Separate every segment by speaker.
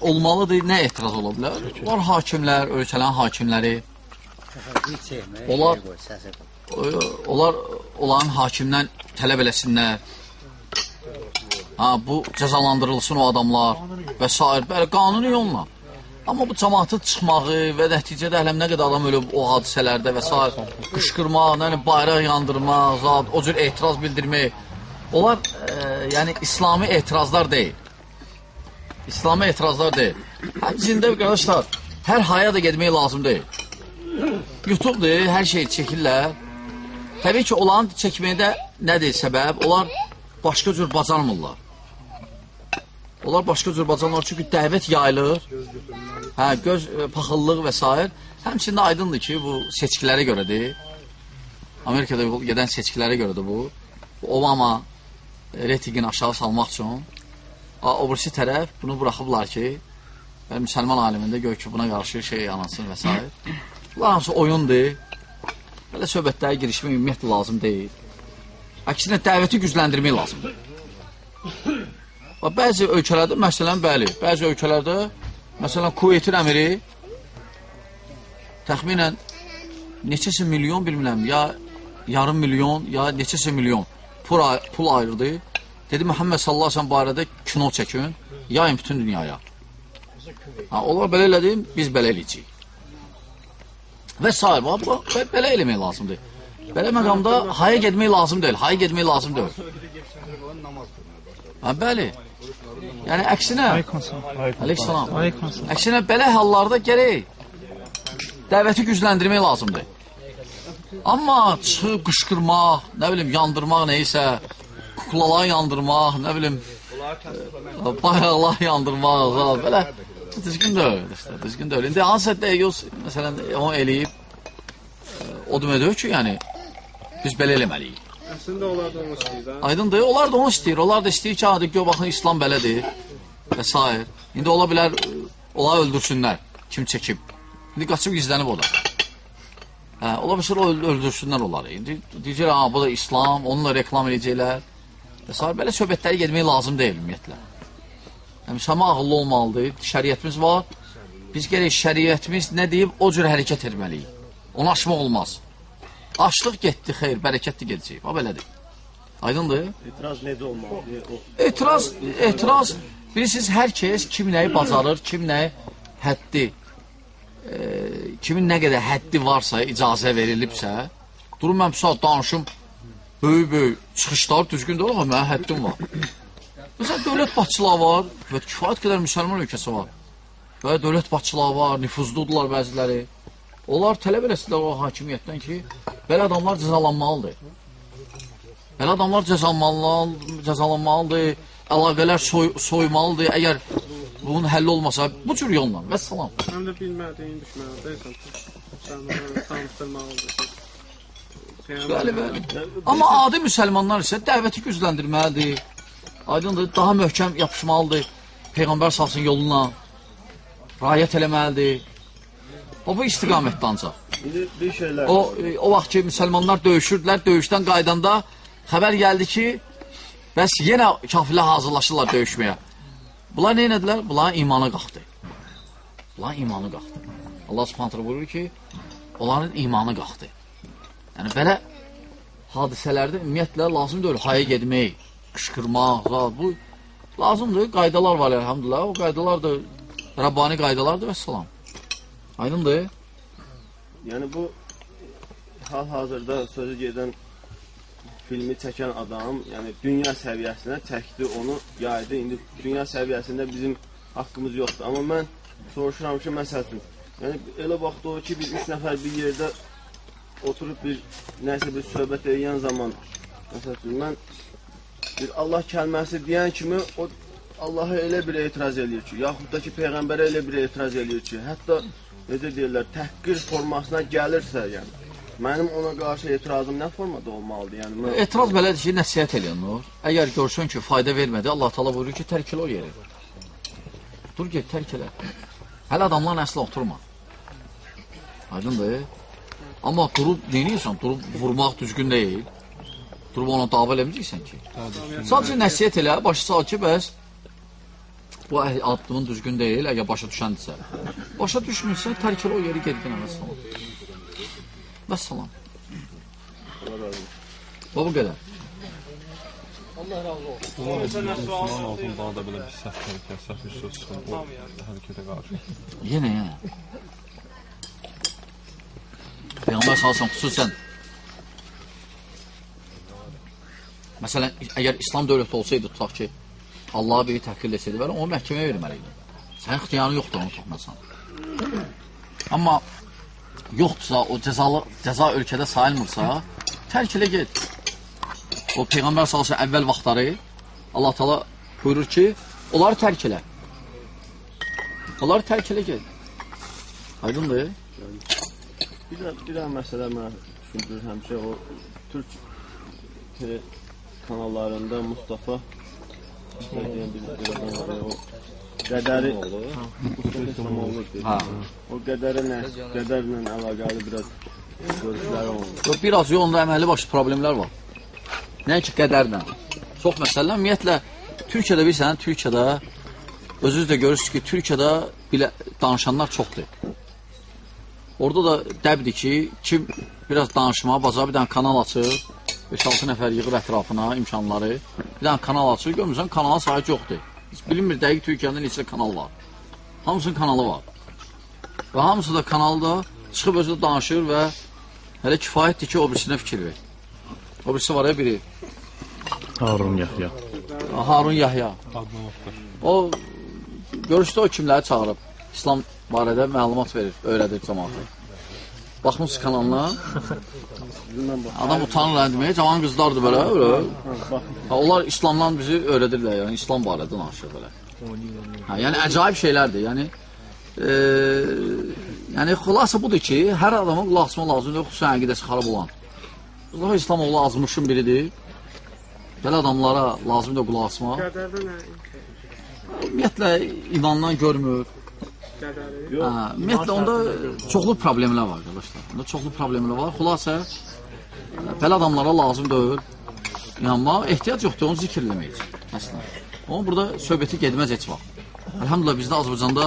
Speaker 1: olmalıdır. Nə etiraz ola bilər? Var hakimlər, ölkələrin hakimləri. Onlar- Onlar onların hakimdən tələb eləsinlər. Ha, bu cəzalandırılsın o adamlar və s. Bəli, qanuni yolla. Amma bu cəmaatın çıxmağı və nəticədə hələm nə qədər adam ölüb o hadisələrdə və s. qışqırmaq, yəni bayraq yandırmaq, zat, o cür etiraz bildirmək. Onlar e, yəni İslami etirazlar deyil. İslami etirazlar deyil. Həmçində qardaşlar, hər haya da getmək lazım deyil. YouTube-dur, hər şey çəkirlər. Təbii ki, onların çəkməkdə nədir səbəb? Onlar başqa cür bacarmırlar. Onlar başqa cür bacarmırlar çünki dəvət yayılır. Hə, göz e, paxıllıq və s. Həmçində aydındır ki, bu seçkilərə görədir. Amerikada gedən seçkilərə görədir bu. Bu Obama e, reytingini aşağı salmaq üçün. O birisi tərəf bunu buraxıblar ki, və müsəlman alimində gör ki, buna qarşı şey yanansın və s. Bunlar hamısı oyundur. Belə söhbətlərə girişmək ümumiyyətlə lazım deyil. Əksinə dəvəti gücləndirmək lazımdır. Və bəzi ölkələrdə, məsələn, bəli, bəzi ölkələrdə, məsələn, Kuveytin əmiri təxminən neçəsə milyon bilmirəm, ya yarım milyon, ya neçəsə milyon pul, pul ayırdı. Dedi, Məhəmməd sellem barədə kino çəkin, yayın bütün dünyaya. Ha, onlar belə elədim, biz belə eləyəcəyik. Və s. Bu, belə eləmək lazımdır. Belə məqamda haya getmək lazım deyil, haya getmək lazım deyil. Ha, bəli. Yəni, əksinə, Aleyhisselam.
Speaker 2: Aleykümselam.
Speaker 1: Əksinə, belə hallarda gərək dəvəti gücləndirmək lazımdır. Amma çıxıb qışqırmaq, nə bilim, yandırmaq neysə, kuklaları yandırmaq, nə bilim, e, bayraqlar yandırmaq, ha, belə düzgün deyil, işte, düzgün deyil. İndi hansısa deyil, məsələn, onu eləyib, e, o demək deyil ki, yəni, biz belə eləməliyik.
Speaker 3: Əslində onlar da onu istəyir. ha.
Speaker 1: Aydındır, onlar da onu istəyir. Onlar da istəyir ki, hadi gör baxın İslam belədir və s. İndi ola bilər e, onları öldürsünlər. Kim çəkib. İndi qaçıb gizlənib o da. Hə, ola öl- öldürsünlər onları. İndi deyəcəklər, ha bu da İslam, onunla reklam edəcəklər. Və s. belə söhbətləri getmək lazım deyil ümumiyyətlə. Yəni səma ağıllı olmalıdır. Şəriətimiz var. Biz gərək şəriətimiz nə deyib o cür hərəkət etməliyik. Onu aşmaq olmaz. Açlıq getdi, xeyr, bərəkətli gedəcək. Ha belədir. Aydındır?
Speaker 4: İtiraz necə olmalıdır?
Speaker 1: Etiraz, etiraz, bilirsiniz, hər kəs kim nəyi bacarır, kim nəyi həddi, e, kimin nə qədər həddi varsa, icazə verilibsə, durun mən bu saat danışım, böyük-böyük çıxışlar düzgün deyil, amma mənim həddim var. Məsələn, dövlət başçıları var və kifayət qədər müsəlman ölkəsi var. Və dövlət başçıları var, nüfuzludular bəziləri. Onlar tələb eləsinlər o hakimiyyətdən ki, belə adamlar cəzalanmalıdır. Belə adamlar cəzalanmalı, cəzalanmalıdır, əlaqələr soy, soymalıdır. Əgər bunun həlli olmasa, bu cür yolla. Və salam.
Speaker 3: Həm də bilmədiyin düşməlidir. Sən onu tanışdırmalıdır.
Speaker 1: Bəli, bəli. Amma adi müsəlmanlar isə dəvəti gücləndirməlidir. Aydındır, daha möhkəm yapışmalıdır. Peyğəmbər salsın yoluna. Rayət eləməlidir. O bu istiqamətdə ancaq.
Speaker 4: İndi bir şeylər
Speaker 1: O e, o vaxt ki müsəlmanlar döyüşürdülər, döyüşdən qaydanda xəbər gəldi ki, bəs yenə kafirlər hazırlaşırlar döyüşməyə. Bunlar nə etdilər? Bunların imanı qalxdı. Bunların imanı qalxdı. Allah Subhanahu buyurur ki, onların imanı qalxdı. Yəni belə hadisələrdə ümumiyyətlə lazım deyil haya getmək, qışqırmaq, bu lazımdır. Qaydalar var elhamdülillah. O qaydalar da Rabbani qaydalardır və salam. Aydındır?
Speaker 4: Yəni bu hal-hazırda sözü gedən filmi çəkən adam, yəni dünya səviyyəsinə çəkdi, onu yaydı. İndi dünya səviyyəsində bizim haqqımız yoxdur. Amma mən soruşuram ki, məsəl üçün, yəni elə vaxt o ki, biz üç nəfər bir yerdə oturub bir nəsə bir söhbət edən zaman, məsəl üçün, mən bir Allah kəlməsi deyən kimi o Allaha elə bir etiraz eləyir ki, yaxud da ki, Peyğəmbərə elə bir etiraz eləyir ki, hətta necə deyirlər, təhqir formasına gəlirsə, yəni mənim ona qarşı etirazım nə formada olmalıdır? Yəni mən
Speaker 1: Etiraz belədir ki, nəsihət eləyən olur. Əgər görsən ki, fayda vermədi, Allah Taala buyurur ki, tərk elə o yeri. Dur get, tərk elə. Hələ adamların əslə oturma. Aydındır? Amma durub neynirsən? Durub vurmaq düzgün deyil. Durub ona dava eləməyəcəksən ki. Sadəcə nəsihət elə, başı sağ ki, bəs bu addımın düzgün deyil, əgər başa düşəndirsə. Başa düşmürsə, tərk elə o yeri geri dönə və salam. Və salam. Və bu qədər.
Speaker 2: Müslüman olduğunda da belə bir səhv hərəkət, səhv bir söz çıxın, o hərəkətə qarşı.
Speaker 1: Yenə, yenə. Peyğəmbər salsın xüsusən Məsələn, əgər İslam dövləti olsaydı, tutaq ki, Allah'a biri təhqir etsəydi, belə onu məhkəməyə verməliydi. Sənin ixtiyarın yoxdur onu tutmasan. Amma yoxdursa, o cəzalı, cəza ölkədə sayılmırsa, tərk elə get. O Peyğəmbər salsın əvvəl vaxtları Allah Taala buyurur ki, onları tərk elə. Onları tərk elə get. Aydındır?
Speaker 4: Bir də bir də məsələ mən düşündürür həmişə o türk tele kanallarında Mustafa nə deyən bir, bir adam var o qədəri Mustafa İslamoğlu.
Speaker 1: Ha.
Speaker 4: O qədərə nə, qədərlə əlaqəli biraz görüşlər oldu.
Speaker 1: Yox, biraz yolunda əməlli başlı problemlər var. Nəinki qədərlə. Çox məsələlər. Ümumiyyətlə, Türkiyədə bilirsən, Türkiyədə özünüz də görürsünüz ki, Türkiyədə bilə, danışanlar çoxdur. Orada da dəbdir ki, kim biraz danışmağa bacar, bir dənə kanal açır, 5-6 nəfər yığır ətrafına imkanları, bir dənə kanal açır, görmürsən, kanalın sayı çoxdur. Heç bilinmir dəqiq Türkiyədə neçə kanal var. Hamısının kanalı var. Və hamısı da kanalda çıxıb özü danışır və hələ kifayətdir ki, o birisinə fikir ver. O birisi var ya biri,
Speaker 5: Harun Yahya.
Speaker 1: Harun Yahya. O görüşdə o kimləri çağırıb İslam barədə məlumat verir, öyrədir cəmaata. Baxmısınız kanalına, adam utanır rəndiməyə, cavan qızlardır belə, belə. Ha, onlar İslamdan bizi öyrədirlər, yəni İslam barədə danışır belə. Ha, yəni əcaib şeylərdir. Yəni e, yəni xülasə budur ki, hər adamın qulaq asma lazımdır, xüsusən əqidəsi xarab olan. Mustafa İslamoğlu azmışın biridir. Belə adamlara lazımdır qulaq asmaq. Ümumiyyətlə imandan görmür. Hə, ümumiyyətlə onda çoxlu problemlər var qardaşlar. Onda çoxlu problemlər var. Xülasə belə adamlara lazım deyil. İnanmaq ehtiyac yoxdur onu zikr eləmək üçün. Əslən. Amma burada söhbəti getməz heç vaxt. Elhamdülillah bizdə Azərbaycanda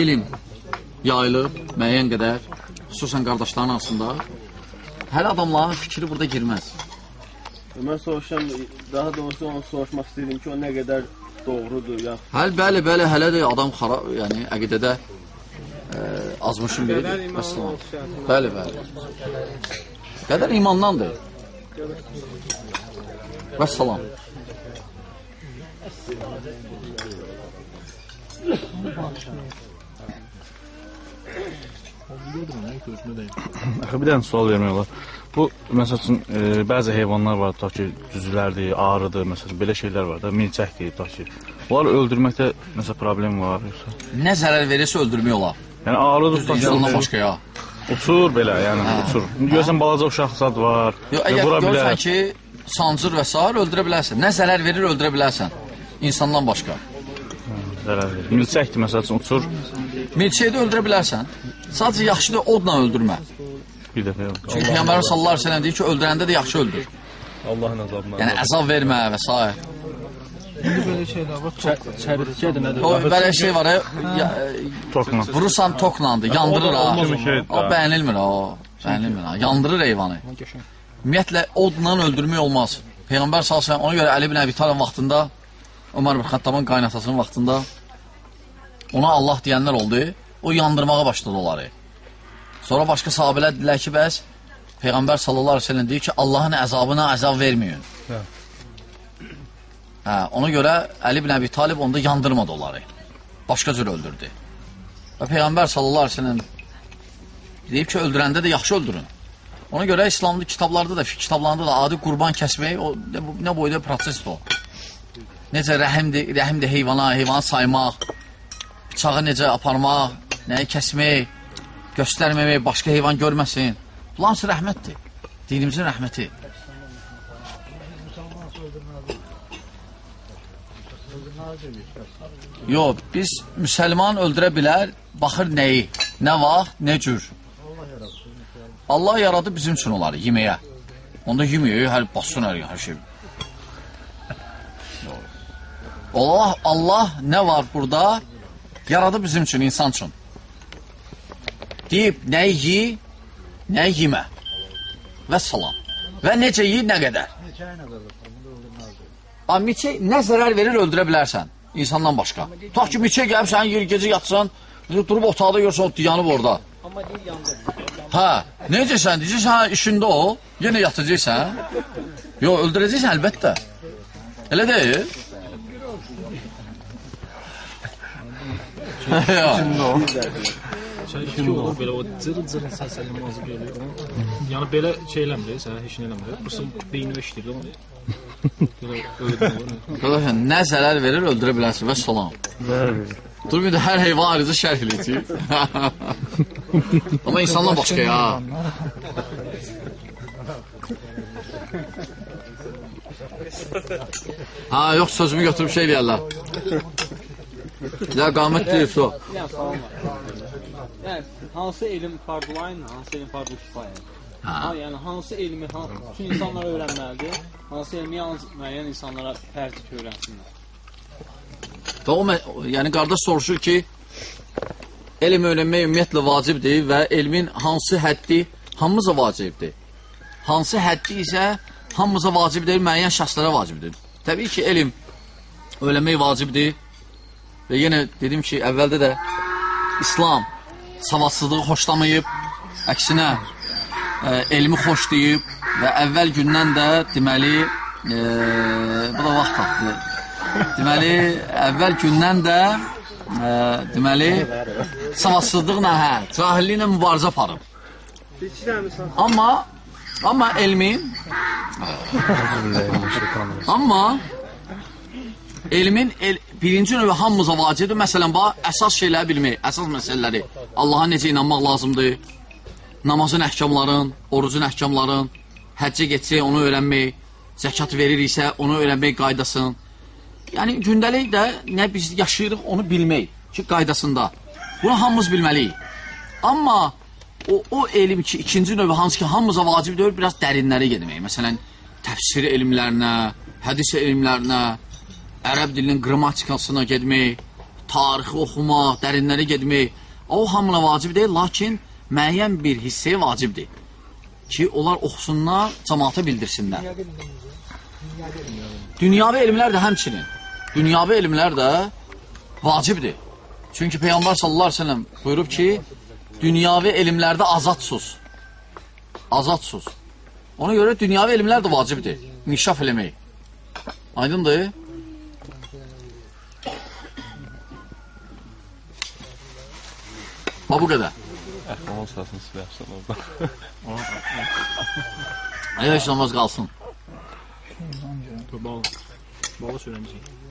Speaker 1: elm yayılıb müəyyən qədər, xüsusən qardaşların arasında. Hələ adamların fikri burada girməz.
Speaker 4: mən soruşam, daha doğrusu onu soruşmaq istəyirdim ki, o nə qədər doğrudur ya.
Speaker 1: Həl bəli, bəli, hələ də adam xara, yəni əqidədə ə, azmışın
Speaker 3: Qədər
Speaker 1: biridir.
Speaker 3: şərtində.
Speaker 1: Bəli, bəli. Qədər imandandır. Vəssalam.
Speaker 5: Axı bir dənə sual vermək olar. Bu məsəl üçün e, bəzi heyvanlar var, tutaq ki, cüzülərdir, ağrıdır, məsələn belə şeylər var da, milçəkdir, tutaq ki. Onları öldürməkdə nəsə problem var yoxsa?
Speaker 1: Nə zərər verirsə öldürmək olar.
Speaker 5: Yəni ağrıdır, tutaq ki,
Speaker 1: başqa ya.
Speaker 5: uçur belə, yəni uçur. Görsən balaca uşaq zad var.
Speaker 1: Yox, əgər
Speaker 5: vura
Speaker 1: görsən
Speaker 5: bilər.
Speaker 1: ki, sancır və s. öldürə bilərsən. Nə zərər verir, öldürə bilərsən. İnsandan başqa.
Speaker 5: Zərər verir. Milçəkdir məsəl üçün uçur.
Speaker 1: Milçəyi də öldürə bilərsən. Sadəcə yaxşıdır odla öldürmə.
Speaker 5: Bir dəfə yox.
Speaker 1: Çünki Peyğəmbər sallallahu əleyhi və səlləm deyir ki, öldürəndə də yaxşı öldür.
Speaker 2: Allahın əzabına.
Speaker 1: Yəni əzab vermə və s.
Speaker 3: Belə şeylər var. Çox
Speaker 6: Çərçədir nədir?
Speaker 1: O belə şey var, ya,
Speaker 5: Tokla.
Speaker 1: vurursan toklandı, yandırır ha.
Speaker 5: o
Speaker 1: bəyənilmir o. Bəyənilmir ha. Yandırır heyvanı. Ümumiyyətlə odla öldürmək olmaz. Peyğəmbər sallallahu əleyhi və səlləm ona görə Əli ibn Əbi Talib vaxtında Ömər ibn Xattabın qaynatasının vaxtında ona Allah deyənlər oldu. O yandırmağa başladı onları. Sonra başqa sahabelər dedilər ki, bəs Peyğəmbər sallallahu əleyhi və səlləm deyir ki, Allahın əzabına əzab verməyin. Hə, ona görə Əli ibn Əbi Talib onda yandırmadı onları. Başqa cür öldürdü. Və Peyğəmbər sallallahu əleyhi və səlləm deyib ki, öldürəndə də yaxşı öldürün. Ona görə İslamlı kitablarda da, fiqh kitablarında da adi qurban kəsmək o nə, nə boyda prosesdir o. Necə rəhimdir, rəhimdir heyvana, heyvanı saymaq, bıçağı necə aparmaq, nəyi kəsmək, göstərməmək, başqa heyvan görməsin. Hamısı rəhmətdir. Dinimizin rəhməti. Yox, biz müsəlman öldürə bilər, baxır nəyi, nə vaxt, nə cür. Allah yaradı bizim üçün onları yeməyə. Onda yeməyə, hər bassın hər, hər şey. Allah, Allah nə var burada? Yaradı bizim üçün, insan üçün. Deyib, nə yi, nə yemə. Və salam. Və necə yi, nə qədər. A, miçə nə zərər verir, öldürə bilərsən. İnsandan başqa. Tutaq ki, miçə gəlib sənin yer gecə yatsan, durub otaqda görsən, o yanıb orada.
Speaker 6: Amma deyir yandı.
Speaker 1: Hə, necəsən? Deyirsən, işində o, yenə yatacaqsan. Yox, öldürəcəksən əlbəttə. Elə deyil? Yox.
Speaker 7: Şey iki olur, belə o cır-cır səs eləməz gəlir. Yəni belə şey eləmir, sən heç nə eləmir. Bu beyni işləyir onu.
Speaker 1: Qardaşım, nə zərər verir, öldürə bilərsən və salam. Dur bir də hər heyvan ayrıca şərh eləyəcək. Amma insanlar başqa ya. Ha, yox sözümü götürüb şey eləyərlər. Ya qamət deyir su.
Speaker 6: Yəni hansı elm fardulayın, hansı elm fardu kifayə? Ha, yəni hansı elmi hansı bütün insanlar öyrənməlidir? Hansı elmi yalnız müəyyən insanlara fərqli öyrənsinlər?
Speaker 1: Mə- yəni qardaş soruşur ki, elm öyrənmək ümumiyyətlə vacibdir və elmin hansı həddi hamımıza vacibdir. Hansı həddi isə hamımıza vacib deyil, müəyyən şəxslərə vacibdir. Təbii ki, elm öyrənmək vacibdir. Və yenə dedim ki, əvvəldə də İslam savadsızlığı xoşlamayıb, əksinə ə, elmi xoşlayıb və əvvəl gündən də deməli, ə, bu da vaxt tapdı. Deməli, əvvəl gündən də ə, deməli savadsızlıqla, hə, cahilliklə mübarizə aparıb. Amma amma elmin amma elmin el, birinci növü hamımıza vacibdir. Məsələn, bax, əsas şeyləri bilmək, əsas məsələləri. Allaha necə inanmaq lazımdır? Namazın əhkamların, orucun əhkamların, həccə getsək onu öyrənmək, zəkat veririksə onu öyrənmək qaydasını. Yəni gündəlik də nə biz yaşayırıq onu bilmək ki, qaydasında. Bunu hamımız bilməliyik. Amma o, o elm ki, ikinci növü hansı ki, hamımıza vacib deyil, biraz dərinlərə getmək. Məsələn, təfsir elmlərinə, hədis elmlərinə, ərəb dilinin qrammatikasına getmək, tarixi oxumaq, dərinlərə getmək. O hamına vacib deyil, lakin müəyyən bir hissəyə vacibdir. Ki, onlar oxusunlar, cəmaata bildirsinlər. Dünyavi elmlər də həmçinin. Dünyavi elmlər də vacibdir. Çünki Peyğəmbər sallallahu əleyhi və səlləm buyurub ki, dünyavi elmlərdə azadsız. Azadsız. Ona görə dünyavi elmlər də vacibdir. İnkişaf eləmək. Aydındır? Ha bu qədər.
Speaker 2: Əhvalat səsini silərsən orada.
Speaker 1: Ay heç namaz qalsın.
Speaker 7: Bal. Bala söyləmişəm.